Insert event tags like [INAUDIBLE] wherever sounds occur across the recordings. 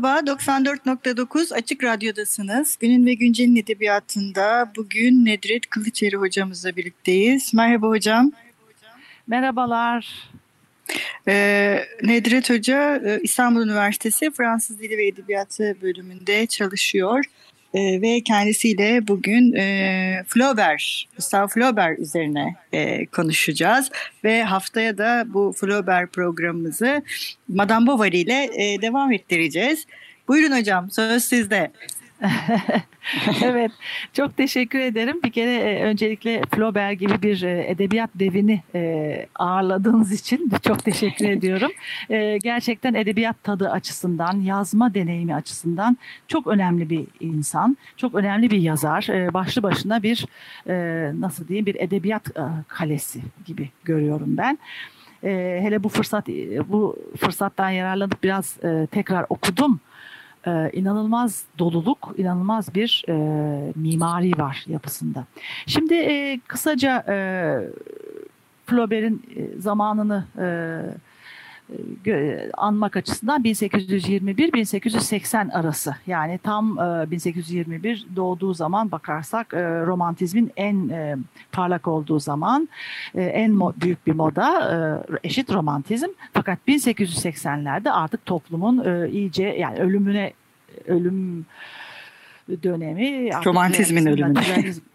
Merhaba, 94.9 Açık Radyo'dasınız. Günün ve Güncel'in edebiyatında bugün Nedret Kılıçeri hocamızla birlikteyiz. Merhaba hocam. Merhabalar. Ee, Nedret Hoca e, İstanbul Üniversitesi Fransız Dili ve Edebiyatı bölümünde çalışıyor. Ee, ve kendisiyle bugün e, Flaubert, Gustave Flaubert üzerine e, konuşacağız. Ve haftaya da bu Flaubert programımızı Madame Bovary ile e, devam ettireceğiz. Buyurun hocam söz sizde. [LAUGHS] evet, çok teşekkür ederim. Bir kere e, öncelikle Flaubert gibi bir e, edebiyat devini e, ağırladığınız için çok teşekkür [LAUGHS] ediyorum. Gerçekten edebiyat tadı açısından, yazma deneyimi açısından çok önemli bir insan, çok önemli bir yazar. Başlı başına bir nasıl diyeyim bir edebiyat kalesi gibi görüyorum ben. Hele bu fırsat bu fırsattan yararlanıp biraz tekrar okudum e, inanılmaz doluluk, inanılmaz bir e, mimari var yapısında. Şimdi e, kısaca e, Flaubert'in e, zamanını e, anmak açısından 1821-1880 arası yani tam 1821 doğduğu zaman bakarsak romantizmin en parlak olduğu zaman en büyük bir moda eşit romantizm fakat 1880'lerde artık toplumun iyice yani ölümüne ölüm dönemi. Romantizmin ölümü.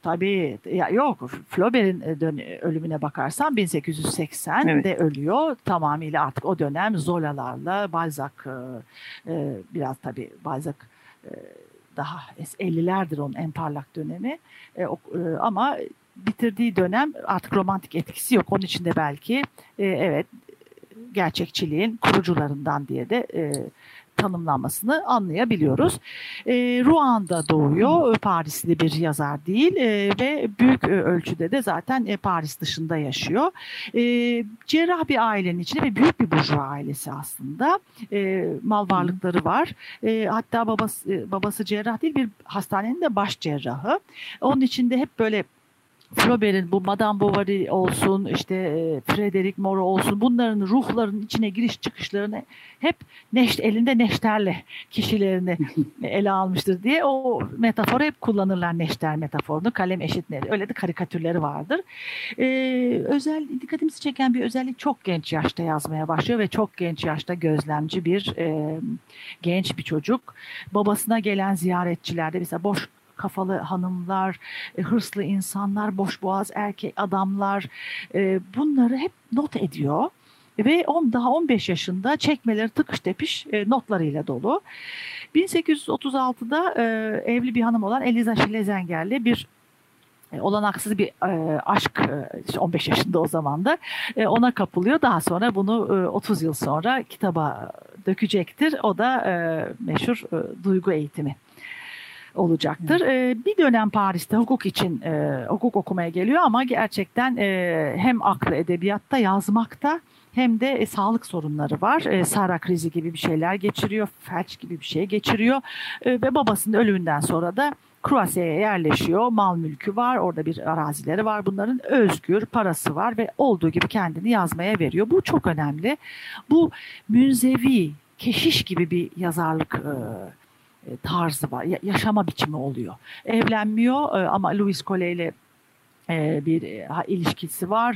Tabii ya yok Flaubert'in e, ölümüne bakarsan 1880'de evet. ölüyor. Tamamıyla artık o dönem Zola'larla Balzac e, e, biraz tabii Balzac daha 50'lerdir onun en parlak dönemi. Ama bitirdiği dönem artık romantik etkisi yok. Onun için de belki evet gerçekçiliğin kurucularından diye de tanımlanmasını anlayabiliyoruz. E, Ruanda doğuyor. Parisli bir yazar değil e, ve büyük e, ölçüde de zaten e, Paris dışında yaşıyor. E, cerrah bir ailenin içinde ve büyük bir burjuva ailesi aslında. E, mal varlıkları var. E, hatta babası, e, babası cerrah değil bir hastanenin de baş cerrahı. Onun içinde hep böyle Flaubert'in bu Madame Bovary olsun, işte e, Frederic Moreau olsun bunların ruhlarının içine giriş çıkışlarını hep neş, elinde neşterle kişilerini [LAUGHS] ele almıştır diye o metaforu hep kullanırlar neşter metaforunu. Kalem eşitleri. Öyle de karikatürleri vardır. Ee, özel dikkatimizi çeken bir özellik çok genç yaşta yazmaya başlıyor ve çok genç yaşta gözlemci bir e, genç bir çocuk. Babasına gelen ziyaretçilerde mesela boş kafalı hanımlar, e, hırslı insanlar, boş boğaz erkek adamlar e, bunları hep not ediyor. Ve on, daha 15 yaşında çekmeleri tıkış tepiş e, notlarıyla dolu. 1836'da evli bir hanım olan Eliza Schlezenger'le bir olanaksız bir e, aşk e, 15 yaşında o zaman da e, ona kapılıyor. Daha sonra bunu e, 30 yıl sonra kitaba dökecektir. O da e, meşhur e, duygu eğitimi olacaktır. E, bir dönem Paris'te hukuk için e, hukuk okumaya geliyor ama gerçekten e, hem aklı edebiyatta yazmakta hem de e, sağlık sorunları var. E, Sara krizi gibi bir şeyler geçiriyor, felç gibi bir şey geçiriyor e, ve babasının ölümünden sonra da Croassya'ya yerleşiyor. Mal mülkü var. Orada bir arazileri var. Bunların özgür parası var ve olduğu gibi kendini yazmaya veriyor. Bu çok önemli. Bu münzevi, keşiş gibi bir yazarlık e, tarzı var, yaşama biçimi oluyor. Evlenmiyor e, ama Louis Cole ile e, bir ilişkisi var.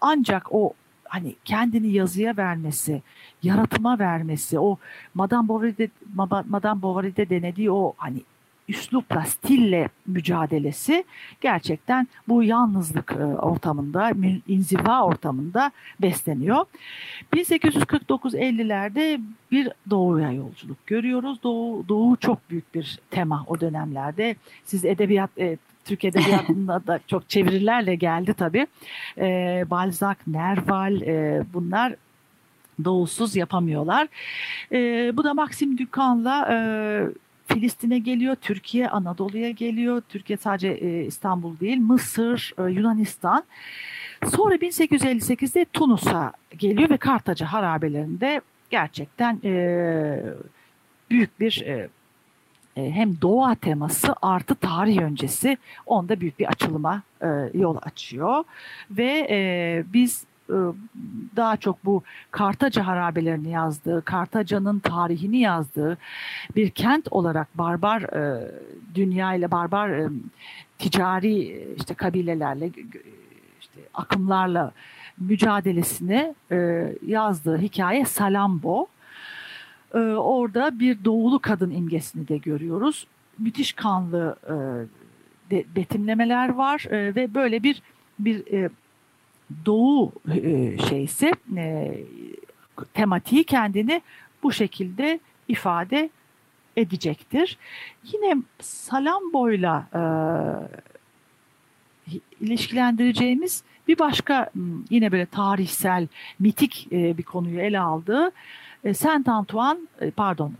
Ancak o hani kendini yazıya vermesi, yaratıma vermesi, o Madame Bovary'de Madame Bovary'de denediği o hani üslupla, stille mücadelesi gerçekten bu yalnızlık e, ortamında, inziva ortamında besleniyor. 1849-50'lerde bir doğuya yolculuk görüyoruz. Doğu, doğu çok büyük bir tema o dönemlerde. Siz edebiyat e, Türk Edebiyatı'nda da çok çevirilerle geldi tabii. E, Balzac, Nerval e, bunlar doğusuz yapamıyorlar. E, bu da Maxim Ducan'la e, Filistin'e geliyor, Türkiye, Anadolu'ya geliyor. Türkiye sadece e, İstanbul değil, Mısır, e, Yunanistan. Sonra 1858'de Tunus'a geliyor ve Kartaca harabelerinde gerçekten e, büyük bir e, e, hem doğa teması artı tarih öncesi onda büyük bir açılıma e, yol açıyor ve e, biz daha çok bu Kartaca harabelerini yazdığı, Kartaca'nın tarihini yazdığı bir kent olarak barbar e, dünya ile barbar e, ticari işte kabilelerle işte akımlarla mücadelesini e, yazdığı hikaye Salambo. E, orada bir doğulu kadın imgesini de görüyoruz. Müthiş kanlı e, betimlemeler var e, ve böyle bir bir e, doğu e, şeysi e, tematiği kendini bu şekilde ifade edecektir. Yine Salambo'yla e, ilişkilendireceğimiz bir başka yine böyle tarihsel, mitik bir konuyu ele aldığı Saint Antoine, pardon,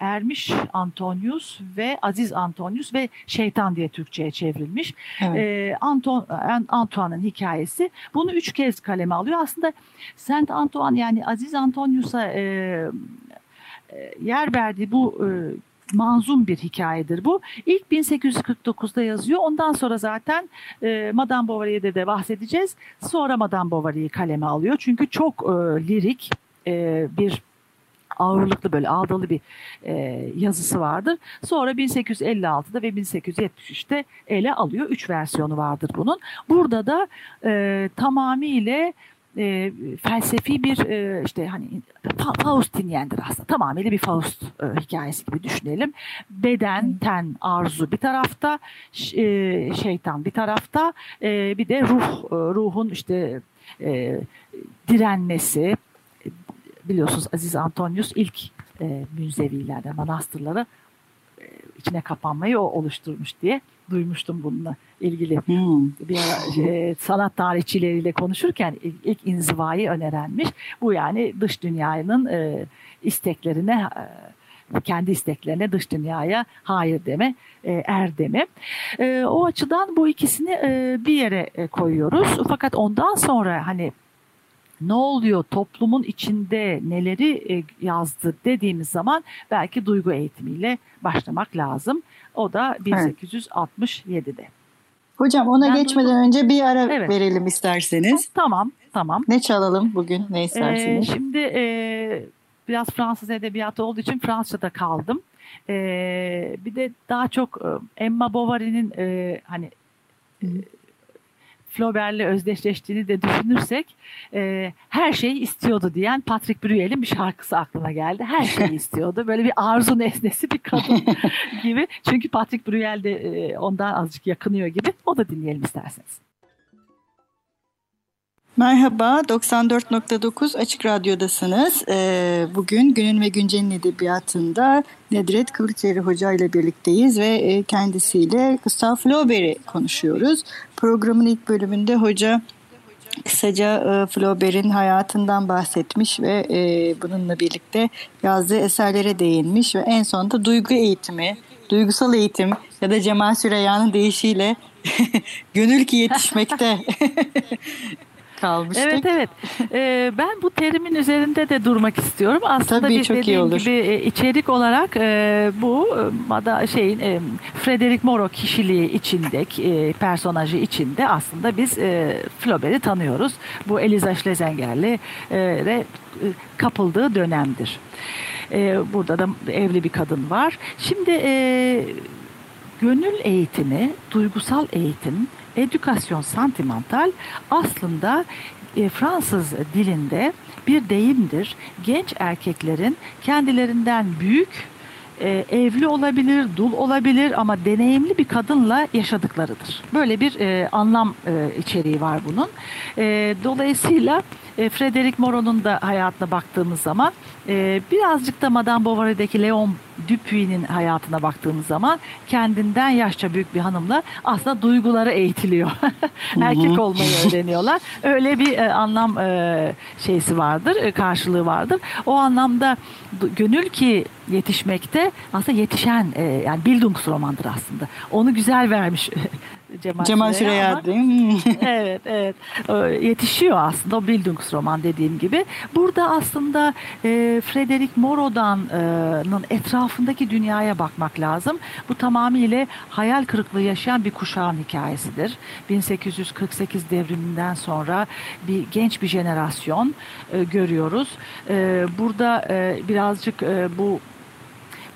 Ermiş Antonius ve Aziz Antonius ve Şeytan diye Türkçe'ye çevrilmiş. Evet. Anton, Antoine'ın hikayesi. Bunu üç kez kaleme alıyor. Aslında Saint Antoine yani Aziz Antonius'a yer verdiği bu manzum bir hikayedir bu. İlk 1849'da yazıyor. Ondan sonra zaten e, Madame Bovary'de de bahsedeceğiz. Sonra Madame Bovary'yi kaleme alıyor. Çünkü çok e, lirik e, bir ağırlıklı böyle ağdalı bir e, yazısı vardır. Sonra 1856'da ve 1873'te ele alıyor. Üç versiyonu vardır bunun. Burada da e, tamamıyla e, felsefi bir e, işte hani Faustinyendir aslında. Tamamıyla bir Faust e, hikayesi gibi düşünelim. Beden, ten, arzu bir tarafta, e, şeytan bir tarafta, e, bir de ruh, e, ruhun işte e, direnmesi. Biliyorsunuz Aziz Antonius ilk e, münzevilerden, manastırları e, içine kapanmayı o oluşturmuş diye duymuştum bununla ilgili. Hmm. Bir e, sanat tarihçileriyle konuşurken ilk, ilk inzivayı önerenmiş. Bu yani dış dünyanın e, isteklerine e, kendi isteklerine dış dünyaya hayır deme, e, er deme. E, o açıdan bu ikisini e, bir yere koyuyoruz. Fakat ondan sonra hani ne oluyor toplumun içinde neleri e, yazdı dediğimiz zaman belki duygu eğitimiyle başlamak lazım. O da 1867'de. Hocam ona ben geçmeden duygu... önce bir ara evet. verelim isterseniz. Tamam, tamam. Ne çalalım bugün, ne isterseniz? Ee, şimdi e, biraz Fransız edebiyatı olduğu için Fransızca'da kaldım. E, bir de daha çok e, Emma Bovary'nin e, hani e, Flaubert'le özdeşleştiğini de düşünürsek e, her şeyi istiyordu diyen Patrick Bruyel'in bir şarkısı aklına geldi. Her şeyi [LAUGHS] istiyordu. Böyle bir arzu nesnesi bir kadın [LAUGHS] gibi. Çünkü Patrick Bruyel de e, ondan azıcık yakınıyor gibi. O da dinleyelim isterseniz. Merhaba, 94.9 Açık Radyo'dasınız. Ee, bugün Günün ve Güncel'in edebiyatında Nedret Kılıçeri Hoca ile birlikteyiz ve e, kendisiyle Gustav Flaubert'i konuşuyoruz. Programın ilk bölümünde hoca kısaca e, Flaubert'in hayatından bahsetmiş ve e, bununla birlikte yazdığı eserlere değinmiş ve en sonunda duygu eğitimi, duygusal eğitim ya da Cemal Süreyya'nın deyişiyle [LAUGHS] gönül ki yetişmekte [LAUGHS] kalmıştık. Evet evet. [LAUGHS] Ee, ben bu terimin üzerinde de durmak istiyorum. Aslında Tabii, biz çok dediğim iyi olur. gibi e, içerik olarak e, bu e, da şeyin e, Frederick Moreau kişiliği içinde, e, personajı içinde aslında biz e, Flaubert'i tanıyoruz. Bu Eliza Schlesinger'le e, e, kapıldığı dönemdir. E, burada da evli bir kadın var. Şimdi e, gönül eğitimi, duygusal eğitim edukasyon santimental aslında e, Fransız dilinde bir deyimdir. Genç erkeklerin kendilerinden büyük e, evli olabilir, dul olabilir ama deneyimli bir kadınla yaşadıklarıdır. Böyle bir e, anlam içeriği var bunun. Dolayısıyla e, Frederic Moreau'nun da hayatına baktığımız zaman e, birazcık da Madame Bovary'deki Leon Dupuy'nin hayatına baktığımız zaman kendinden yaşça büyük bir hanımla aslında duyguları eğitiliyor. [LAUGHS] Erkek olmayı öğreniyorlar. Öyle bir e, anlam e, şeysi vardır, e, karşılığı vardır. O anlamda gönül ki yetişmekte aslında yetişen e, yani Bildungsromandır aslında. Onu güzel vermiş [LAUGHS] Cemal, Cemal Süreyya değil [LAUGHS] mi? evet, evet. Yetişiyor aslında o Bildungsroman dediğim gibi. Burada aslında e, Frederic Moreau'dan'ın etrafındaki dünyaya bakmak lazım. Bu tamamıyla hayal kırıklığı yaşayan bir kuşağın hikayesidir. 1848 devriminden sonra bir genç bir jenerasyon e, görüyoruz. E, burada e, birazcık e, bu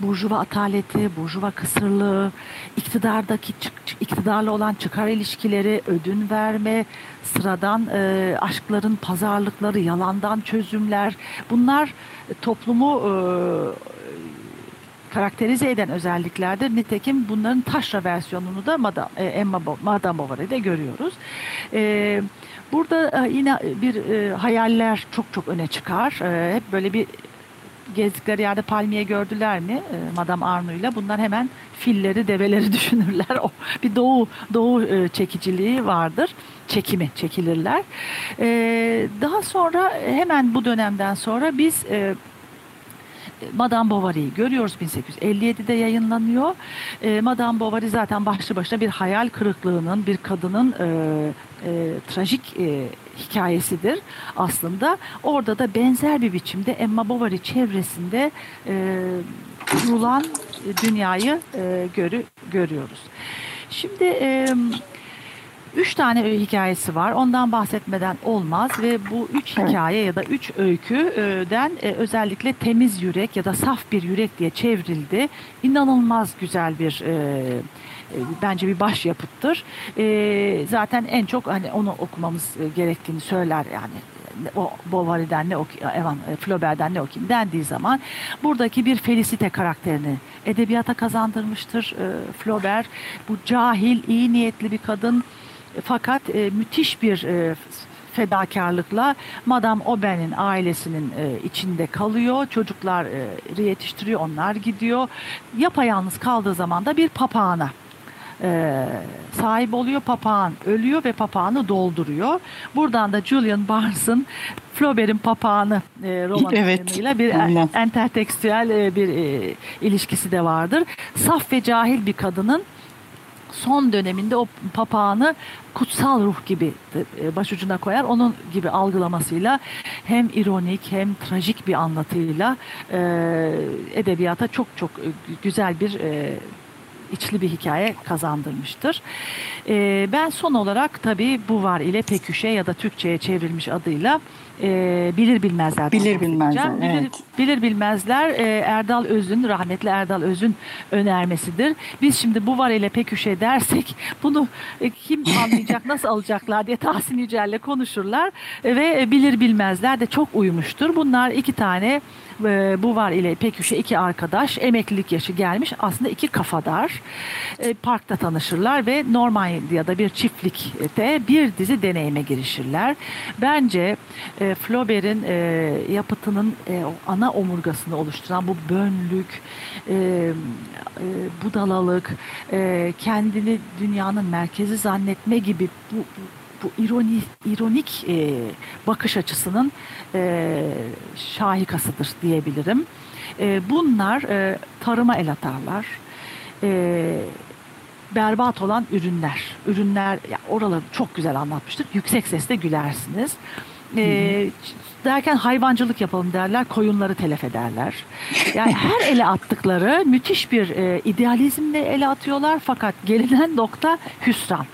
burjuva ataleti, burjuva kısırlığı, iktidardaki iktidarlı olan çıkar ilişkileri, ödün verme, sıradan e, aşkların pazarlıkları, yalandan çözümler bunlar toplumu e, karakterize eden özelliklerdir. Nitekim bunların taşra versiyonunu da Madame, e, Emma Madame Bovary'de görüyoruz. E, burada e, yine bir e, hayaller çok çok öne çıkar. E, hep böyle bir gezdikleri yerde palmiye gördüler mi e, Madame Arno'yla bunlar hemen filleri, develeri [LAUGHS] düşünürler. O bir doğu doğu e, çekiciliği vardır. Çekimi çekilirler. E, daha sonra hemen bu dönemden sonra biz e, Madame Bovary'yi görüyoruz 1857'de yayınlanıyor. E, Madame Bovary zaten başlı başına bir hayal kırıklığının, bir kadının e, e, trajik e, hikayesidir aslında. Orada da benzer bir biçimde Emma Bovary çevresinde e, kurulan dünyayı e, görü, görüyoruz. Şimdi e, Üç tane hikayesi var. Ondan bahsetmeden olmaz ve bu üç hikaye ya da üç öyküden e, özellikle temiz yürek ya da saf bir yürek diye çevrildi. İnanılmaz güzel bir e, e, bence bir başyapıttır. zaten en çok hani onu okumamız gerektiğini söyler yani o Bovary'den ne Evan Flaubert'den ne okuyayım dendiği zaman buradaki bir Felicite karakterini edebiyata kazandırmıştır Flaubert. Bu cahil, iyi niyetli bir kadın fakat e, müthiş bir e, fedakarlıkla Madame Aubaine'in ailesinin e, içinde kalıyor. Çocuklar e, yetiştiriyor, onlar gidiyor. Yapayalnız kaldığı zaman da bir papağana e, sahip oluyor. Papağan ölüyor ve papağanı dolduruyor. Buradan da Julian Barnes'ın Flaubert'in papağanı e, romanıyla evet, bir entertekstüel e, bir e, ilişkisi de vardır. Saf ve cahil bir kadının son döneminde o papağanı kutsal ruh gibi e, başucuna koyar. Onun gibi algılamasıyla hem ironik hem trajik bir anlatıyla e, edebiyata çok çok e, güzel bir e, içli bir hikaye kazandırmıştır. E, ben son olarak tabii bu var ile Peküşe ya da Türkçe'ye çevrilmiş adıyla e, bilir bilmezler. Bilir bilmezler. Evet. Bilir, bilir bilmezler e, Erdal Öz'ün rahmetli Erdal Öz'ün önermesidir. Biz şimdi bu var ile peküşe dersek [LAUGHS] bunu e, kim anlayacak [LAUGHS] nasıl alacaklar diye Tahsin Yücel'le konuşurlar e, ve bilir bilmezler de çok uyumuştur. Bunlar iki tane e, Buvar ile Peküş'e iki arkadaş emeklilik yaşı gelmiş aslında iki kafadar e, parkta tanışırlar ve Normandiya'da bir çiftlikte bir dizi deneyime girişirler. Bence e, Flaubert'in e, yapıtının e, ana omurgasını oluşturan bu bönlük, e, e, budalalık, e, kendini dünyanın merkezi zannetme gibi bu, bu ironi, ironik e, bakış açısının e, şahikasıdır diyebilirim. E, bunlar e, tarıma el atarlar. E, berbat olan ürünler. Ürünler ya oraları çok güzel anlatmıştır. Yüksek sesle gülersiniz. E, derken hayvancılık yapalım derler, koyunları telef ederler. Yani [LAUGHS] her ele attıkları müthiş bir e, idealizmle ele atıyorlar fakat gelinen nokta hüsran.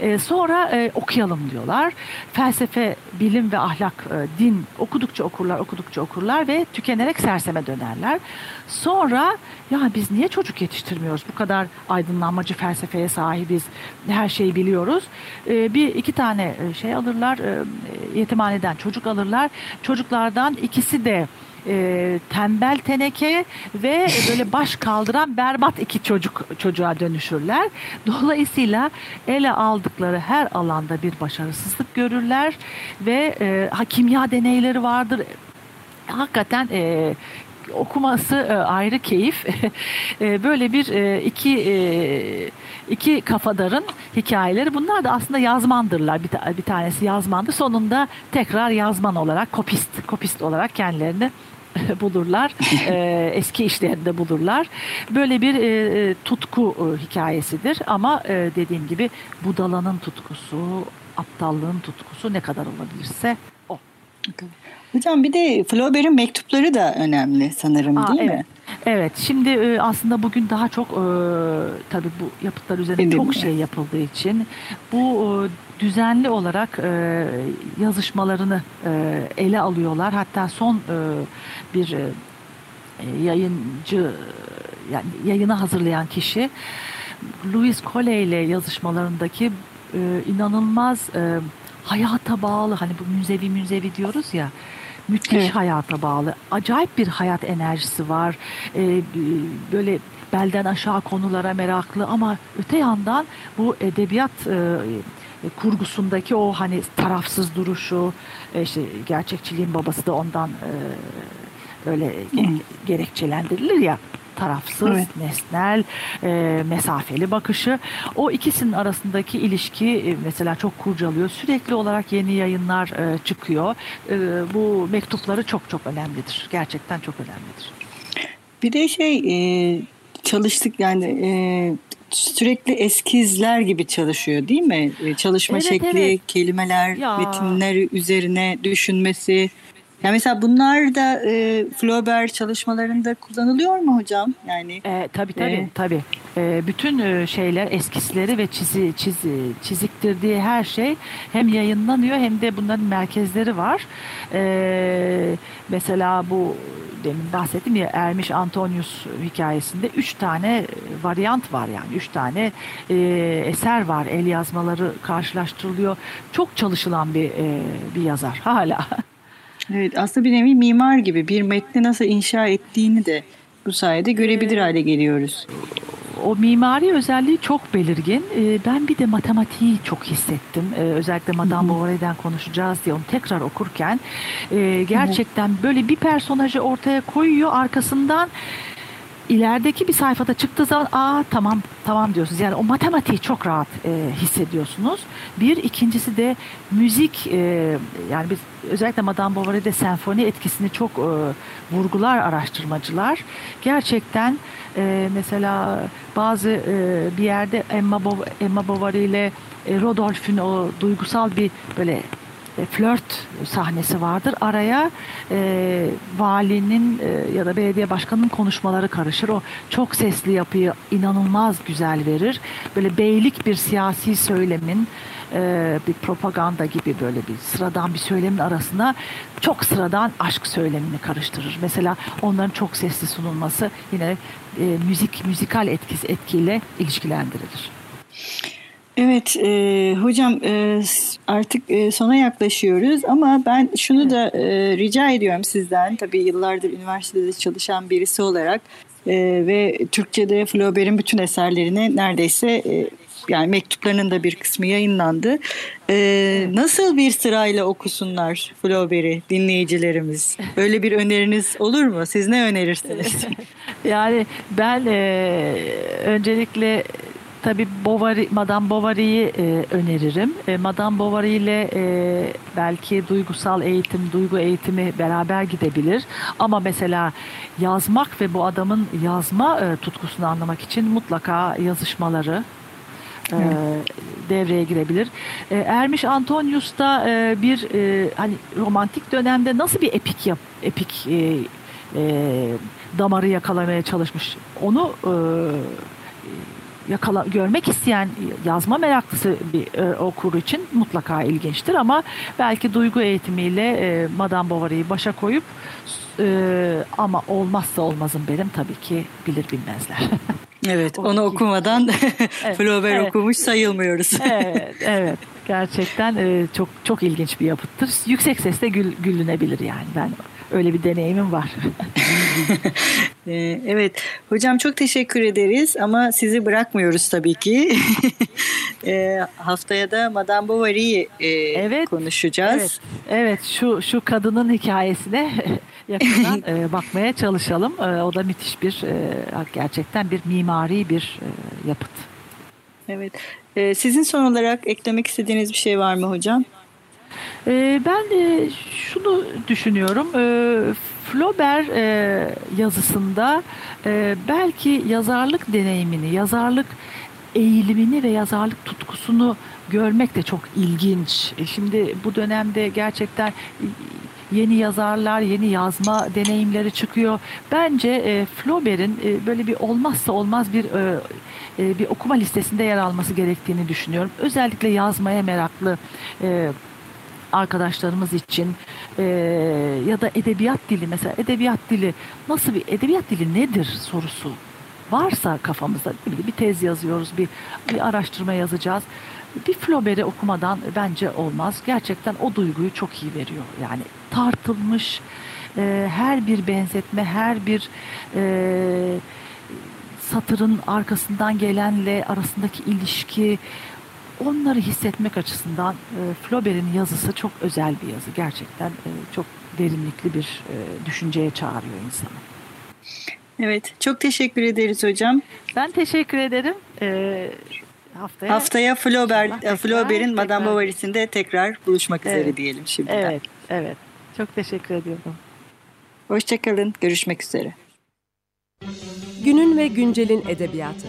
E, sonra e, okuyalım diyorlar. Felsefe, bilim ve ahlak, e, din okudukça okurlar, okudukça okurlar ve tükenerek serseme dönerler. Sonra ya biz niye çocuk yetiştirmiyoruz? Bu kadar aydınlanmacı felsefeye sahibiz. Her şeyi biliyoruz. E, bir iki tane e, şey alırlar. E, yetimhaneden çocuk alırlar. Çocuklardan ikisi de e, tembel teneke ve böyle baş kaldıran berbat iki çocuk çocuğa dönüşürler. Dolayısıyla ele aldıkları her alanda bir başarısızlık görürler ve e, ha, kimya deneyleri vardır. Hakikaten e, okuması e, ayrı keyif. [LAUGHS] e, böyle bir e, iki e, iki kafadarın hikayeleri. Bunlar da aslında yazmandırlar. Bir, ta, bir tanesi yazmandı. Sonunda tekrar yazman olarak, kopist, kopist olarak kendilerini [LAUGHS] bulurlar. e, eski işlerinde bulurlar. Böyle bir e, tutku e, hikayesidir. Ama e, dediğim gibi budalanın tutkusu, aptallığın tutkusu ne kadar olabilirse o. Hocam bir de Flaubert'in mektupları da önemli sanırım Aa, değil evet. mi? Evet şimdi e, aslında bugün daha çok e, tabii bu yapıtlar üzerine Değil çok şey yapıldığı için bu e, düzenli olarak e, yazışmalarını e, ele alıyorlar. Hatta son e, bir e, yayıncı yani yayını hazırlayan kişi Louis Coley ile yazışmalarındaki e, inanılmaz e, hayata bağlı hani bu münzevi münzevi diyoruz ya müthiş Evet. hayata bağlı acayip bir hayat enerjisi var E, böyle belden aşağı konulara meraklı ama öte yandan bu edebiyat e, kurgusundaki o hani tarafsız duruşu e, işte gerçekçiliğin babası da ondan e, öyle ge- [CLEARS THROAT] gerekçelendirilir ya tarafsız, Evet. nesnel, e, mesafeli bakışı. O ikisinin arasındaki ilişki e, mesela çok kurcalıyor. Sürekli olarak yeni yayınlar e, çıkıyor. E, bu mektupları çok çok önemlidir. Gerçekten çok önemlidir. Bir de şey e, çalıştık yani e, sürekli eskizler gibi çalışıyor değil mi? E, çalışma Evet, şekli, evet. kelimeler, Ya. metinler üzerine düşünmesi. Yani mesela bunlar da e, Flaubert çalışmalarında kullanılıyor mu hocam? Yani E, tabii tabii Evet. tabii. E, bütün e, şeyler eskisleri ve çizi, çizi çiziktirdiği her şey hem yayınlanıyor hem de bunların merkezleri var. E, mesela bu demin bahsettim ya Ermiş Antonius hikayesinde üç tane varyant var yani üç tane e, eser var. El yazmaları karşılaştırılıyor. Çok çalışılan bir e, bir yazar hala. [LAUGHS] evet aslında bir nevi mimar gibi bir metni nasıl inşa ettiğini de bu sayede görebilir hale geliyoruz. o mimari özelliği çok belirgin. Ee, ben bir de matematiği çok hissettim. Ee, özellikle Madame Bovary'den konuşacağız diye onu tekrar okurken e, gerçekten böyle bir personajı ortaya koyuyor arkasından ilerideki bir sayfada çıktığı zaman aa tamam tamam diyorsunuz. Yani o matematiği çok rahat e, hissediyorsunuz. Bir ikincisi de müzik e, yani biz özellikle Madame Bovary'de senfoni etkisini çok e, vurgular araştırmacılar. Gerçekten e, mesela bazı e, bir yerde Emma, Bo- Emma Bovary ile e, Rodolphe'ün o duygusal bir böyle flört sahnesi vardır. Araya e, valinin e, ya da belediye başkanının konuşmaları karışır. O çok sesli yapıyı inanılmaz güzel verir. Böyle beylik bir siyasi söylemin e, bir propaganda gibi böyle bir sıradan bir söylemin arasına çok sıradan aşk söylemini karıştırır. Mesela onların çok sesli sunulması yine e, müzik müzikal etkisi etkiyle ilişkilendirilir. Evet e, hocam e, artık e, sona yaklaşıyoruz ama ben şunu da e, rica ediyorum sizden tabii yıllardır üniversitede çalışan birisi olarak e, ve Türkçe'de Flaubert'in bütün eserlerini neredeyse yani mektuplarının da bir kısmı yayınlandı. Nasıl bir sırayla okusunlar Flaubert'i dinleyicilerimiz? Böyle bir öneriniz olur mu? Siz ne önerirsiniz? [LAUGHS] Yani ben öncelikle tabii Bovary, Madame Bovary'yi e, öneririm. E, Madame Bovary ile e, belki duygusal eğitim, duygu eğitimi beraber gidebilir. Ama mesela yazmak ve bu adamın yazma e, tutkusunu anlamak için mutlaka yazışmaları e, devreye girebilir. E, Ermiş Antonius da e, bir e, hani romantik dönemde nasıl bir epik yap, epik e, e, damarı yakalamaya çalışmış. Onu e, yakala görmek isteyen yazma meraklısı bir e, okur için mutlaka ilginçtir ama belki duygu eğitimiyle e, Madame Bovary'yi başa koyup e, ama olmazsa olmazım benim tabii ki bilir bilmezler. [LAUGHS] evet onu okumadan [LAUGHS] Evet, Flaubert evet. okumuş sayılmıyoruz. [LAUGHS] evet, evet. Gerçekten e, çok çok ilginç bir yapıttır. Yüksek sesle gül, gülünebilir yani. Ben öyle bir deneyimim var. [LAUGHS] Ee, evet hocam çok teşekkür ederiz ama sizi bırakmıyoruz tabii ki. [LAUGHS] e, haftaya da Madame Bovary'i e, evet, konuşacağız. Evet, evet şu şu kadının hikayesine [LAUGHS] yakından e, bakmaya çalışalım. E, o da müthiş bir e, gerçekten bir mimari bir e, yapıt. Evet. E, sizin son olarak eklemek istediğiniz bir şey var mı hocam? E, ben e, şunu düşünüyorum. E, Flaubert e, yazısında e, belki yazarlık deneyimini, yazarlık eğilimini ve yazarlık tutkusunu görmek de çok ilginç. Şimdi bu dönemde gerçekten yeni yazarlar, yeni yazma deneyimleri çıkıyor. Bence Flaubert'in böyle bir olmazsa olmaz bir bir okuma listesinde yer alması gerektiğini düşünüyorum. Özellikle yazmaya meraklı e, arkadaşlarımız için e, ya da edebiyat dili mesela edebiyat dili nasıl bir edebiyat dili nedir sorusu varsa kafamızda bir tez yazıyoruz bir bir araştırma yazacağız bir Flaubert'i okumadan bence olmaz. Gerçekten o duyguyu çok iyi veriyor. Yani tartılmış e, her bir benzetme, her bir e, satırın arkasından gelenle arasındaki ilişki onları hissetmek açısından e, Flaubert'in yazısı çok özel bir yazı. Gerçekten e, çok derinlikli bir e, düşünceye çağırıyor insanı. Evet, çok teşekkür ederiz hocam. Ben teşekkür ederim. Ee, haftaya haftaya Flaubert Flaubert'in Madame Bovary'sinde tekrar buluşmak evet. üzere diyelim şimdiden. Evet, evet. Çok teşekkür ediyorum. Hoşçakalın. Görüşmek üzere. Günün ve güncelin edebiyatı.